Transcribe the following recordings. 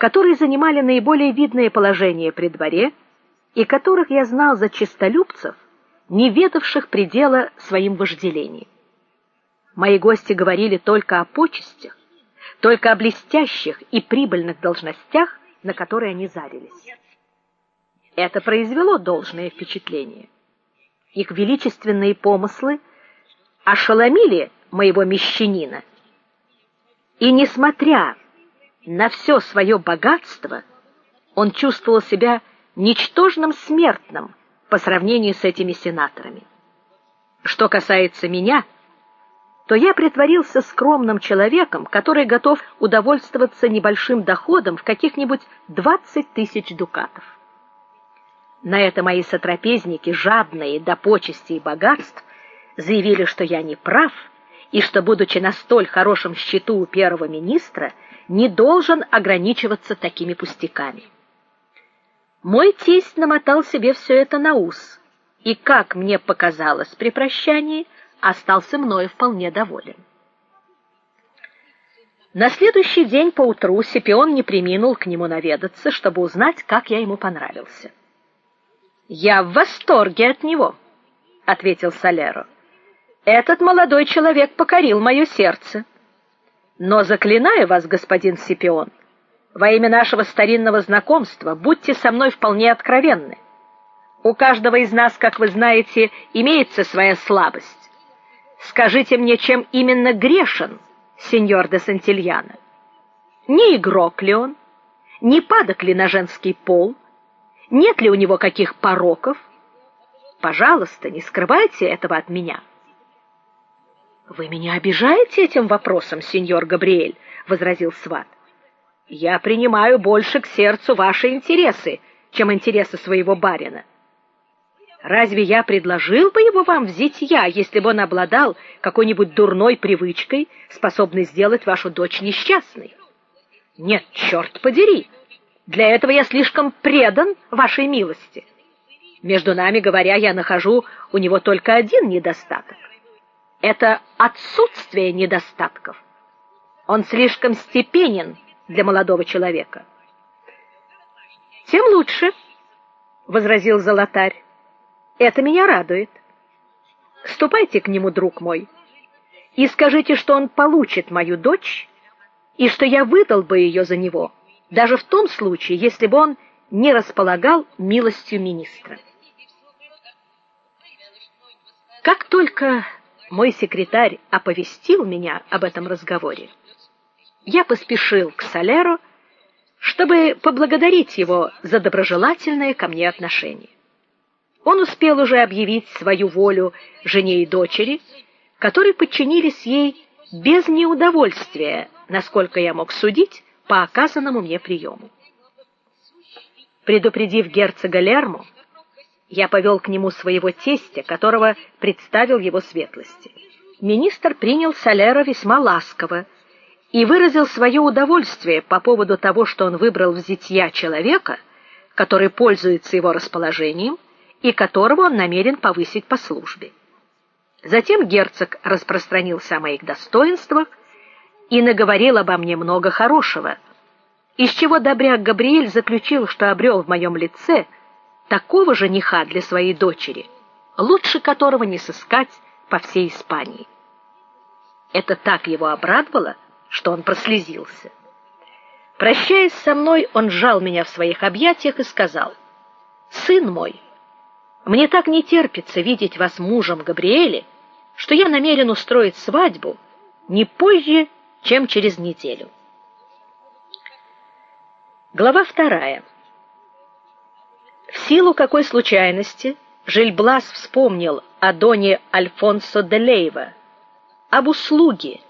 которые занимали наиболее видные положения при дворе и которых я знал за честолюбцев, не ведавших предела своим вожделениям. Мои гости говорили только о почестях, только о блестящих и прибыльных должностях, на которые они зарились. Это произвело должное впечатление. Их величественные помыслы ошеломили моего мещанина. И несмотря на все свое богатство, он чувствовал себя ничтожным смертным по сравнению с этими сенаторами. Что касается меня, то я притворился скромным человеком, который готов удовольствоваться небольшим доходом в каких-нибудь двадцать тысяч дукатов. На это мои сотрапезники, жадные до почестей и богатств, заявили, что я не прав и что, будучи на столь хорошем счету у первого министра, не должен ограничиваться такими пустяками. Мой тесть намотал себе все это на ус, и, как мне показалось при прощании, остался мною вполне доволен. На следующий день поутру Сепион не преминул к нему наведаться, чтобы узнать, как я ему понравился. "Я в восторге от него", ответил Салеро. "Этот молодой человек покорил мое сердце. Но заклинаю вас, господин Сепион, во имя нашего старинного знакомства, будьте со мной вполне откровенны. У каждого из нас, как вы знаете, имеется своя слабость. Скажите мне, чем именно грешен сеньор де Сантильяно? Не игрок ли он? Не падок ли на женский пол? Нет ли у него каких пороков? Пожалуйста, не скрывайте этого от меня. Вы меня обижаете этим вопросом, сеньор Габриэль, возразил сват. Я принимаю больше к сердцу ваши интересы, чем интересы своего барина. Разве я предложил бы его вам взять я, если бы он обладал какой-нибудь дурной привычкой, способной сделать вашу дочь несчастной? Нет, черт подери. Для этого я слишком предан вашей милости. Между нами говоря, я нахожу у него только один недостаток это отсутствие недостатков. Он слишком степенен для молодого человека. Тем лучше, возразил золотарь. Это меня радует. Ступайте к нему, друг мой, и скажите, что он получит мою дочь и что я выдал бы ее за него, даже в том случае, если бы он не располагал милостью министра. Как только мой секретарь оповестил меня об этом разговоре, я поспешил к Салеру, чтобы поблагодарить его за доброжелательное ко мне отношение. Он успел уже объявить свою волю жене и дочери, которые подчинились ей без неудовольствия, насколько я мог судить по оказанному мне приему. Предупредив герцога Лерму, я повел к нему своего тестя, которого представил его светлости. Министр принял Салера весьма ласково и выразил свое удовольствие по поводу того, что он выбрал в зятья человека, который пользуется его расположением и которого он намерен повысить по службе. Затем герцог распространился о моих достоинствах и наговорил обо мне много хорошего, из чего добряк Габриэль заключил, что обрел в моем лице – такого жениха для своей дочери, лучше которого не сыскать по всей Испании. Это так его обрадовало, что он прослезился. Прощаясь со мной, он сжал меня в своих объятиях и сказал: "Сын мой, мне так не терпится видеть вас мужем Габриэле, что я намерен устроить свадьбу не позже, чем через неделю". Глава вторая силу какой случайности Жильблас вспомнил о доне Альфонсо де Лейва, об услуге,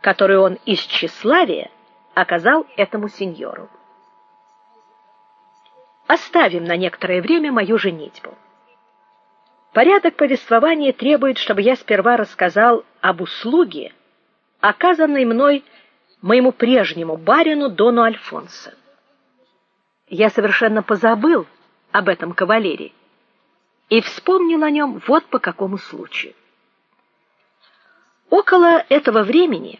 которую он из тщеславия оказал этому сеньору. Оставим на некоторое время мою женитьбу. Порядок повествования требует, чтобы я сперва рассказал об услуге, оказанной мной моему прежнему барину дону Альфонсо. Я совершенно позабыл об этом кавалере и вспомнил о нем вот по какому случаю. Около этого времени